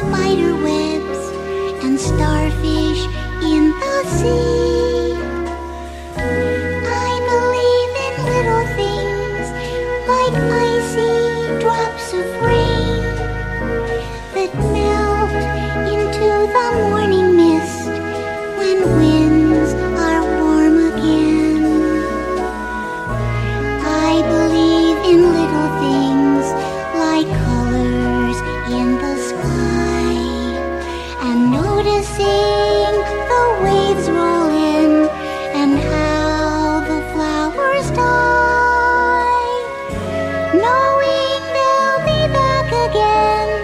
spider webs and starfish in the sea. I believe in little things like icy drops of rain. again.